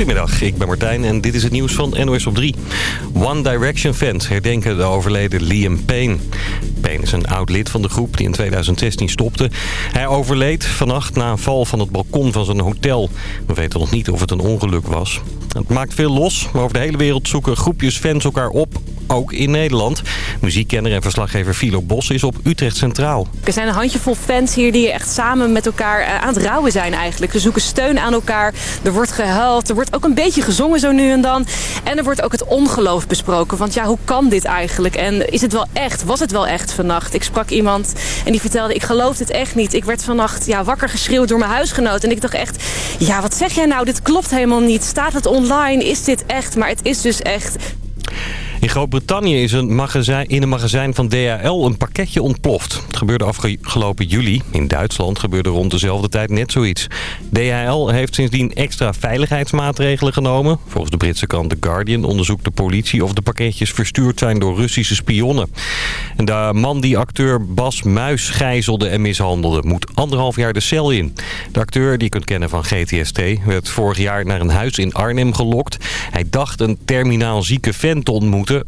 Goedemiddag, ik ben Martijn en dit is het nieuws van NOS op 3. One Direction fans herdenken de overleden Liam Payne. Payne is een oud lid van de groep die in 2016 stopte. Hij overleed vannacht na een val van het balkon van zijn hotel. We weten nog niet of het een ongeluk was. Het maakt veel los, maar over de hele wereld zoeken groepjes fans elkaar op ook in Nederland. Muziekkenner en verslaggever Philo Bos is op Utrecht Centraal. Er zijn een handjevol fans hier die echt samen met elkaar eh, aan het rouwen zijn eigenlijk. Ze zoeken steun aan elkaar. Er wordt gehuild. Er wordt ook een beetje gezongen zo nu en dan. En er wordt ook het ongeloof besproken. Want ja, hoe kan dit eigenlijk? En is het wel echt? Was het wel echt vannacht? Ik sprak iemand en die vertelde, ik geloof dit echt niet. Ik werd vannacht ja, wakker geschreeuwd door mijn huisgenoot. En ik dacht echt, ja, wat zeg jij nou? Dit klopt helemaal niet. Staat het online? Is dit echt? Maar het is dus echt. In Groot-Brittannië is een magazijn, in een magazijn van DHL een pakketje ontploft. Het gebeurde afgelopen juli. In Duitsland gebeurde rond dezelfde tijd net zoiets. DHL heeft sindsdien extra veiligheidsmaatregelen genomen. Volgens de Britse krant The Guardian onderzoekt de politie of de pakketjes verstuurd zijn door Russische spionnen. En de man die acteur Bas Muis gijzelde en mishandelde moet anderhalf jaar de cel in. De acteur, die je kunt kennen van GTST, werd vorig jaar naar een huis in Arnhem gelokt. Hij dacht een terminaal zieke vent te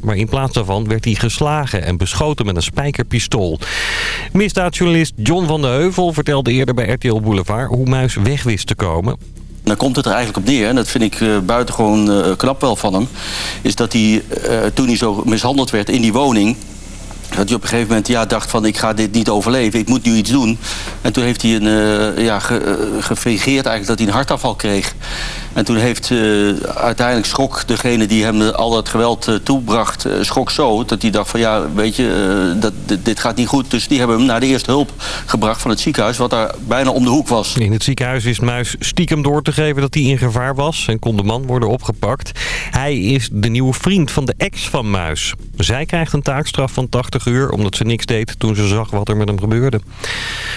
maar in plaats daarvan werd hij geslagen en beschoten met een spijkerpistool. Misdaadjournalist John van de Heuvel vertelde eerder bij RTL Boulevard hoe Muis weg wist te komen. Dan komt het er eigenlijk op neer, en dat vind ik uh, buitengewoon uh, knap wel van hem... is dat hij, uh, toen hij zo mishandeld werd in die woning... dat hij op een gegeven moment ja, dacht van ik ga dit niet overleven, ik moet nu iets doen. En toen heeft hij een, ja, ge, gefingeerd eigenlijk dat hij een hartafval kreeg. En toen heeft uh, uiteindelijk schrok degene die hem al dat geweld toebracht, schrok zo. Dat hij dacht van ja, weet je, dat, dit gaat niet goed. Dus die hebben hem naar de eerste hulp gebracht van het ziekenhuis, wat daar bijna om de hoek was. In het ziekenhuis wist Muis stiekem door te geven dat hij in gevaar was en kon de man worden opgepakt. Hij is de nieuwe vriend van de ex van Muis. Zij krijgt een taakstraf van 80 omdat ze niks deed toen ze zag wat er met hem gebeurde.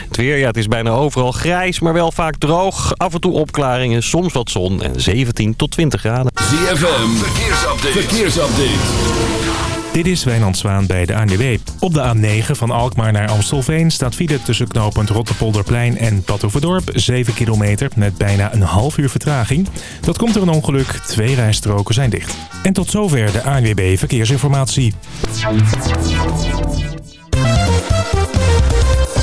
Het weer, ja, het is bijna overal grijs, maar wel vaak droog. Af en toe opklaringen, soms wat zon en 17 tot 20 graden. ZFM, verkeersupdate. verkeersupdate. Dit is Wijnand Zwaan bij de ANWB. Op de A9 van Alkmaar naar Amstelveen staat file tussen knooppunt Rotterpolderplein en Badhoevedorp. 7 kilometer met bijna een half uur vertraging. Dat komt door een ongeluk. Twee rijstroken zijn dicht. En tot zover de ANWB Verkeersinformatie.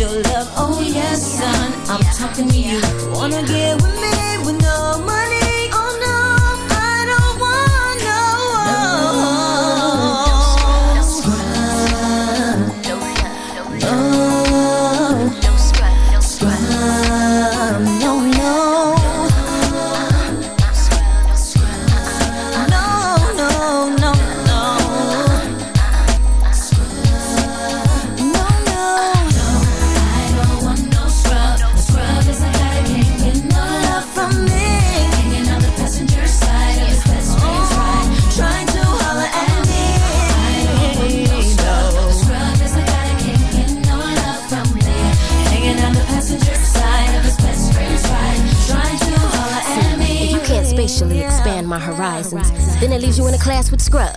your.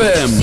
ZFM.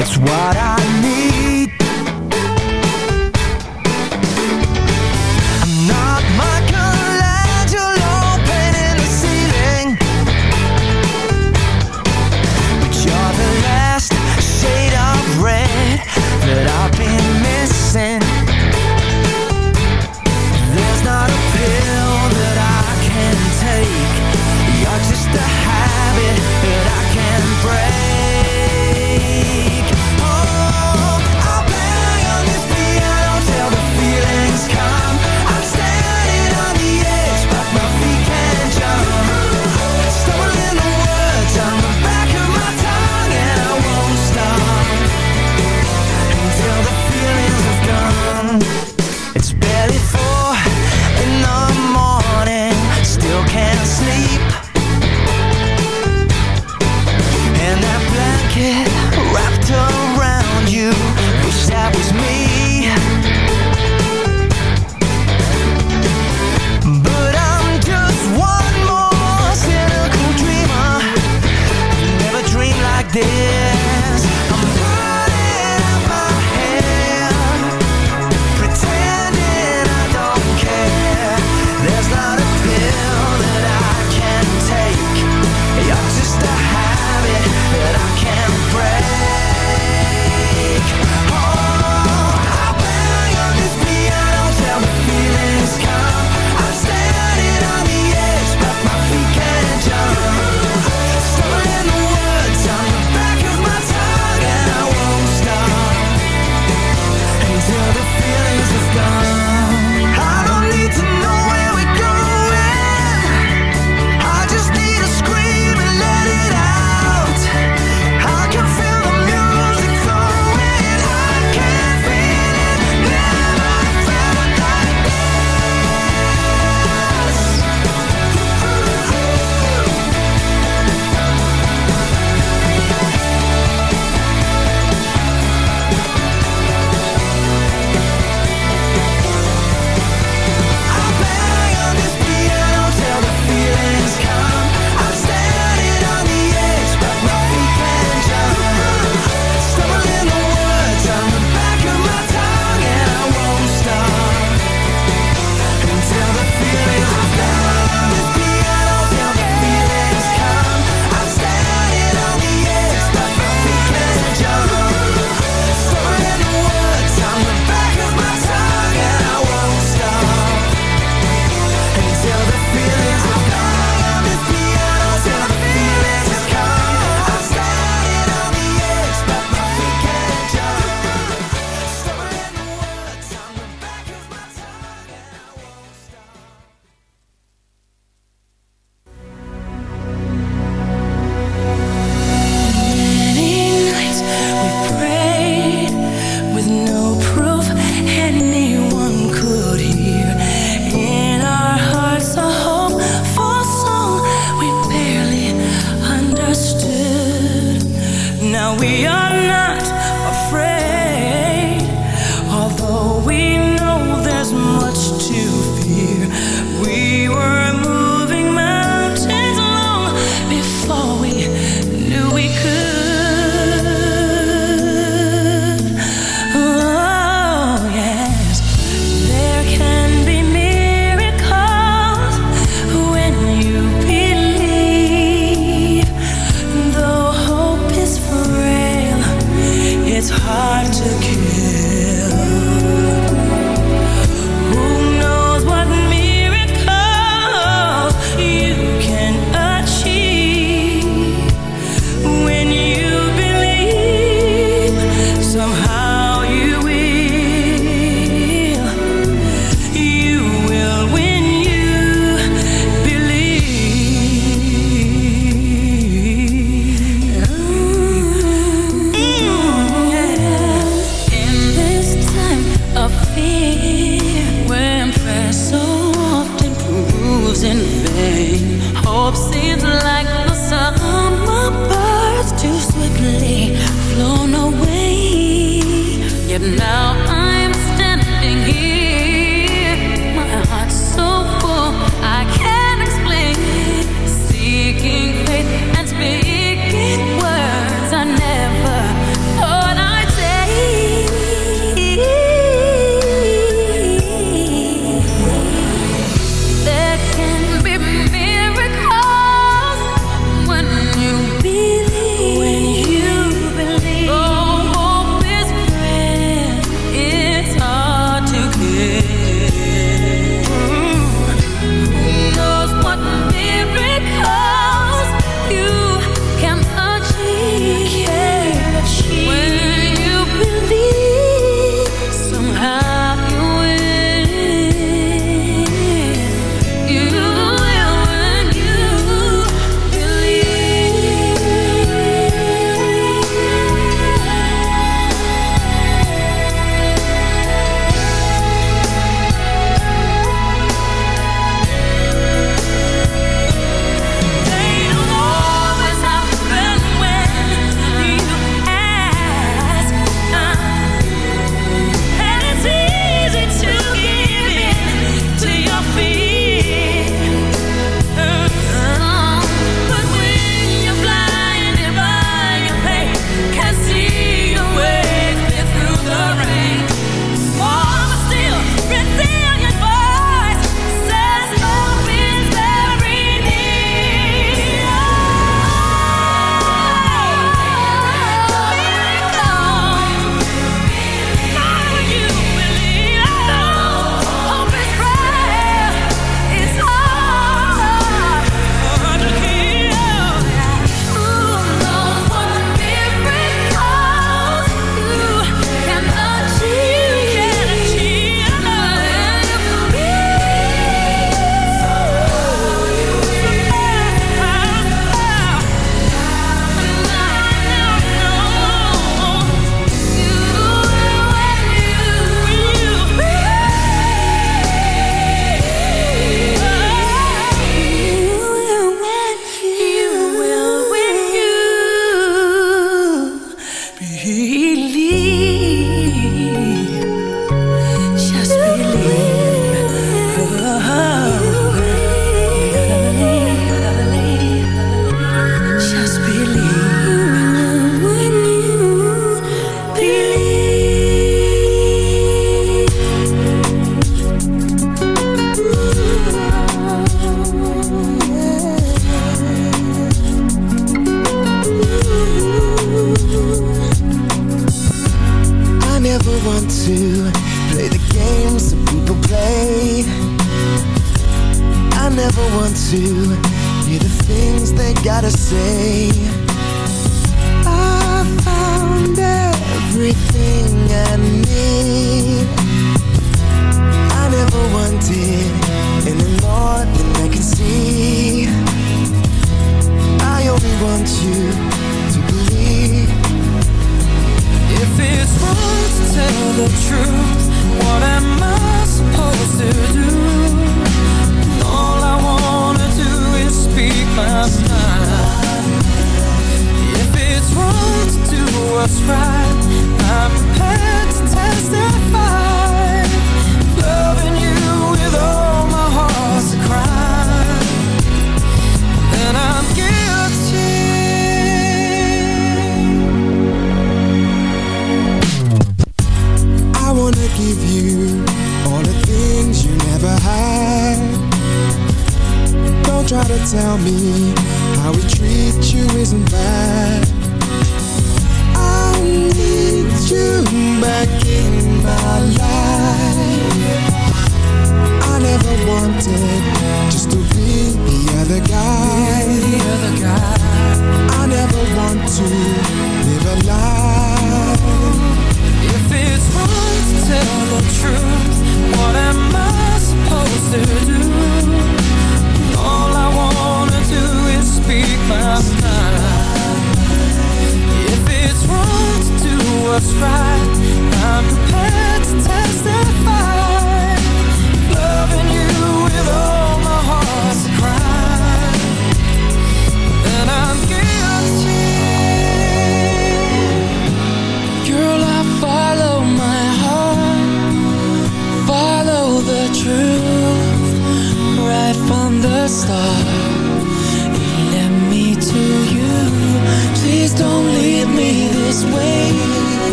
It's what I need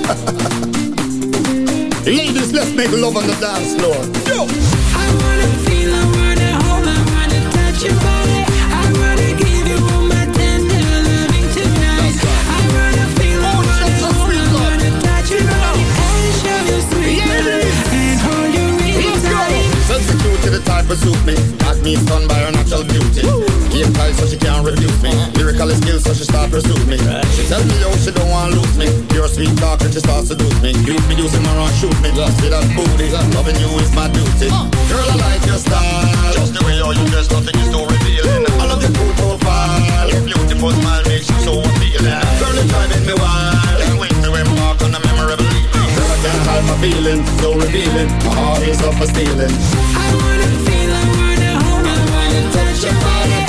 Ladies, let's make love on the dance floor. Yo. I wanna feel, I wanna hold, I wanna touch your body. I wanna give you all my tender loving tonight. I wanna feel, I wanna hold, I wanna touch your body and show you sweet love and hold you really Let's go. tight. Sexy cute to the type of suit me. Me stunned by her natural beauty. Game tight so she can't refuse me. Lyrical skills so she start pursue me. She tell me yo she don't want lose me. Pure sweet talk and she start seduce me. You be using my run shoot me. Just with that booty. Loving you is my duty. Girl I like your style. Just the way you you dress nothing is so revealing. I love your cool profile. Your beautiful smile makes you so appealing. Girl it's driving me wild. Can't wait to embark on a memorable evening. Girl I can't hide my feelings. So revealing. My heart is up for stealing. I wanna your body.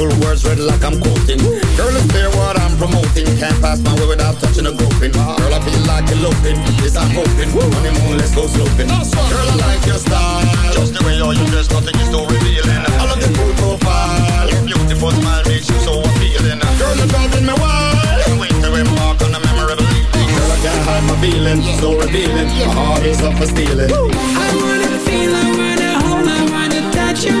Floating. Words read like I'm quoting. Girl, it's clear what I'm promoting. Can't pass my way without touching a groping. Girl, I feel like eloping. This I'm hoping. Honeymoon, let's go sloping. Girl, I like your style. Just the way you you dress, nothing is so revealing. I love your cool profile. Your beautiful smile makes you so appealing. Girl, you're driving me wild. Can't wait to embark on a memorable evening. Girl, I can't hide my feelings. So revealing. My heart is up for stealing. I wanna feel, I wanna hold, I wanna touch your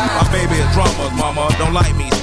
My baby is drama, mama, don't like me.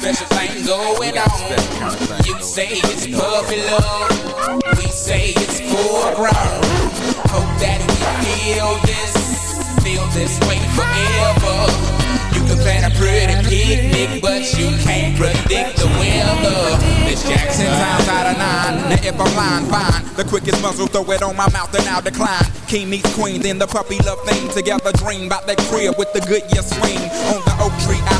special thing going on. You say it's puppy love. We say it's full grown. Hope that we feel this, feel this way forever. You can plan a pretty picnic, but you can't predict the weather. Miss Jackson times out of nine. Now if I'm lying, fine. The quickest muzzle, throw it on my mouth and I'll decline. King meets queen, then the puppy love thing. Together dream about that crib with the Goodyear swing. On the oak tree, I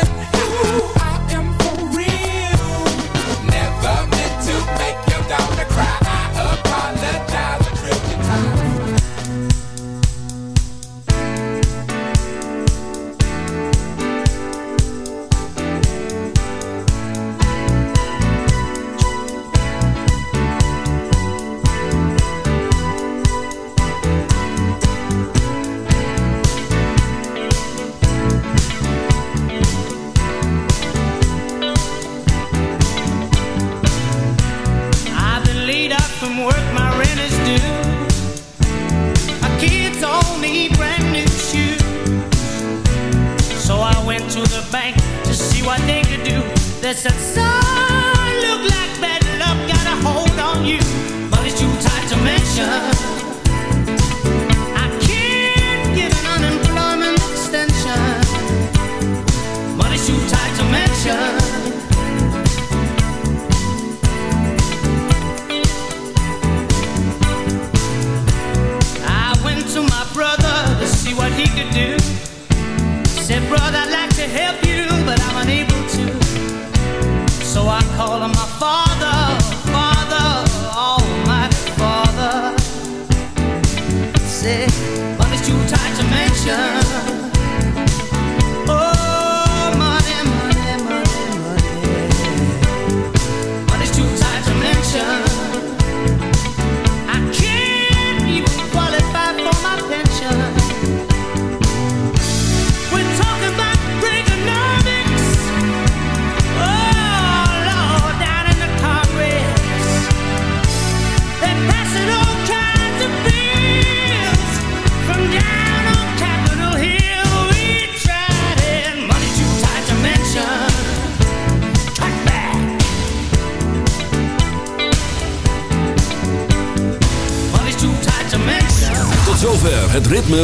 Said, son,